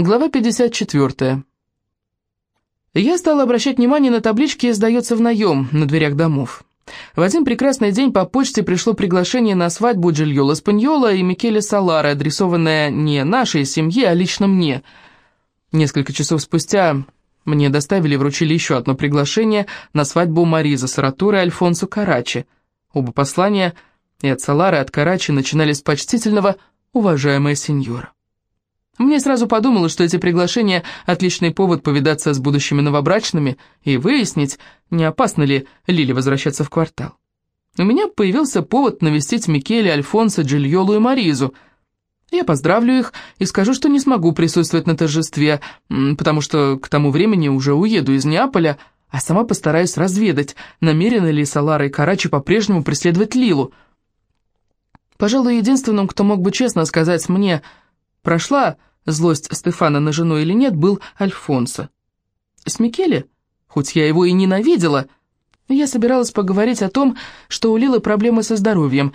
Глава 54. Я стала обращать внимание на таблички «Сдается в наем» на дверях домов. В один прекрасный день по почте пришло приглашение на свадьбу Джильола Спаньола и Микеле Салара, адресованное не нашей семье, а лично мне. Несколько часов спустя мне доставили и вручили еще одно приглашение на свадьбу Мариза Саратура и Альфонсо Карачи. Оба послания и от Салара, и от Карачи начинались с почтительного «Уважаемая сеньора». Мне сразу подумалось, что эти приглашения – отличный повод повидаться с будущими новобрачными и выяснить, не опасно ли Лили возвращаться в квартал. У меня появился повод навестить Микеле, Альфонсо, Джильолу и Маризу. Я поздравлю их и скажу, что не смогу присутствовать на торжестве, потому что к тому времени уже уеду из Неаполя, а сама постараюсь разведать, намерены ли Салара и Карачи по-прежнему преследовать Лилу. Пожалуй, единственным, кто мог бы честно сказать мне, прошла злость Стефана на жену или нет, был Альфонсо. С Микеле, хоть я его и ненавидела, я собиралась поговорить о том, что у Лилы проблемы со здоровьем,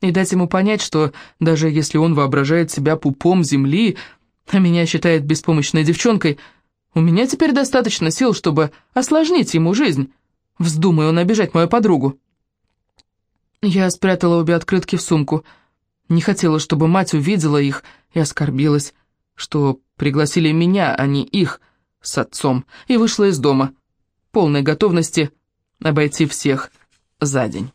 и дать ему понять, что даже если он воображает себя пупом земли, а меня считает беспомощной девчонкой, у меня теперь достаточно сил, чтобы осложнить ему жизнь. Вздумай он обижать мою подругу. Я спрятала обе открытки в сумку. Не хотела, чтобы мать увидела их и оскорбилась что пригласили меня, а не их, с отцом, и вышла из дома, полной готовности обойти всех за день.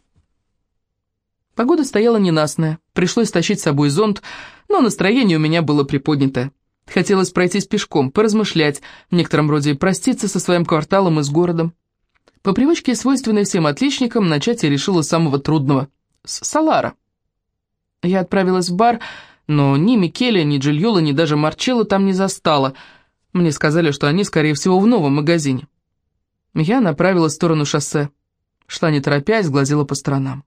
Погода стояла ненастная, пришлось тащить с собой зонт, но настроение у меня было приподнятое. Хотелось пройтись пешком, поразмышлять, в некотором роде проститься со своим кварталом и с городом. По привычке, свойственной всем отличникам, начать я решила самого трудного — с Салара. Я отправилась в бар, но ни Микеле, ни Джильола, ни даже Марчелло там не застала. Мне сказали, что они, скорее всего, в новом магазине. Я направилась в сторону шоссе. Шла не торопясь, глазела по сторонам.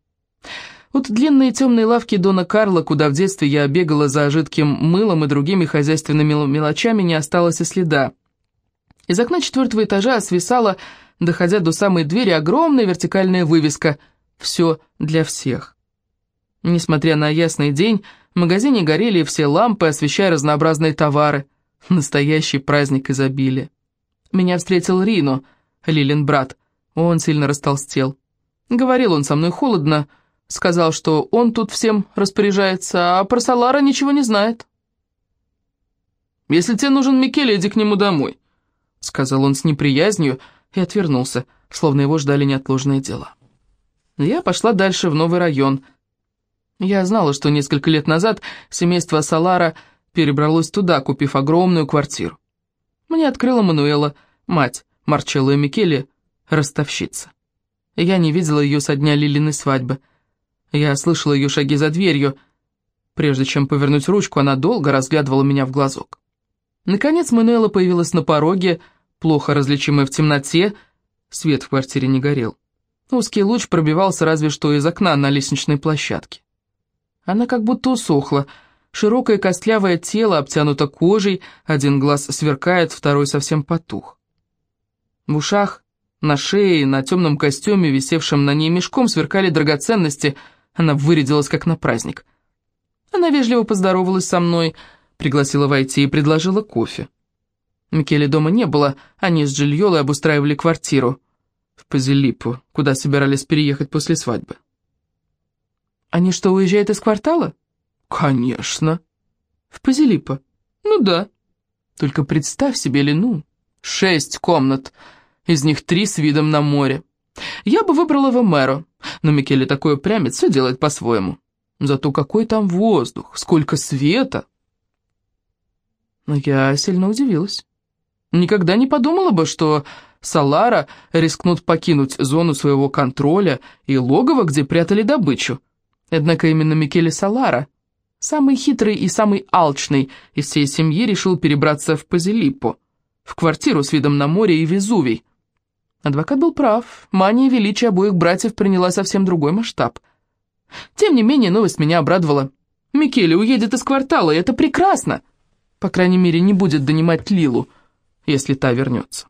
Вот длинные темные лавки Дона Карла, куда в детстве я бегала за жидким мылом и другими хозяйственными мелочами, не осталось и следа. Из окна четвертого этажа свисала, доходя до самой двери, огромная вертикальная вывеска «Все для всех». Несмотря на ясный день, в магазине горели все лампы, освещая разнообразные товары. Настоящий праздник изобилия. Меня встретил Рино, Лилин брат. Он сильно растолстел. Говорил он со мной холодно, сказал, что он тут всем распоряжается, а про Салара ничего не знает. «Если тебе нужен Микеле, иди к нему домой», — сказал он с неприязнью и отвернулся, словно его ждали неотложные дела. Я пошла дальше в новый район — я знала, что несколько лет назад семейство Салара перебралось туда, купив огромную квартиру. Мне открыла Мануэла, мать Марчелло и Микеле, ростовщица. Я не видела ее со дня Лилиной свадьбы. Я слышала ее шаги за дверью. Прежде чем повернуть ручку, она долго разглядывала меня в глазок. Наконец Мануэла появилась на пороге, плохо различимая в темноте, свет в квартире не горел. Узкий луч пробивался разве что из окна на лестничной площадке. Она как будто усохла. Широкое костлявое тело обтянуто кожей, один глаз сверкает, второй совсем потух. В ушах, на шее, на темном костюме, висевшем на ней мешком, сверкали драгоценности. Она вырядилась, как на праздник. Она вежливо поздоровалась со мной, пригласила войти и предложила кофе. Микеле дома не было, они с Джильолой обустраивали квартиру в Пазилипу, куда собирались переехать после свадьбы. Они что, уезжают из квартала? Конечно. В Пазилиппо? Ну да. Только представь себе, Лену, шесть комнат, из них три с видом на море. Я бы выбрала Вомеро, но Микеле такой упрямец, все делает по-своему. Зато какой там воздух, сколько света. Но я сильно удивилась. Никогда не подумала бы, что Салара рискнут покинуть зону своего контроля и логово, где прятали добычу. Однако именно Микеле Салара, самый хитрый и самый алчный из всей семьи, решил перебраться в Пазилиппо, в квартиру с видом на море и Везувий. Адвокат был прав, мания величия обоих братьев приняла совсем другой масштаб. Тем не менее, новость меня обрадовала. Микеле уедет из квартала, и это прекрасно. По крайней мере, не будет донимать Лилу, если та вернется.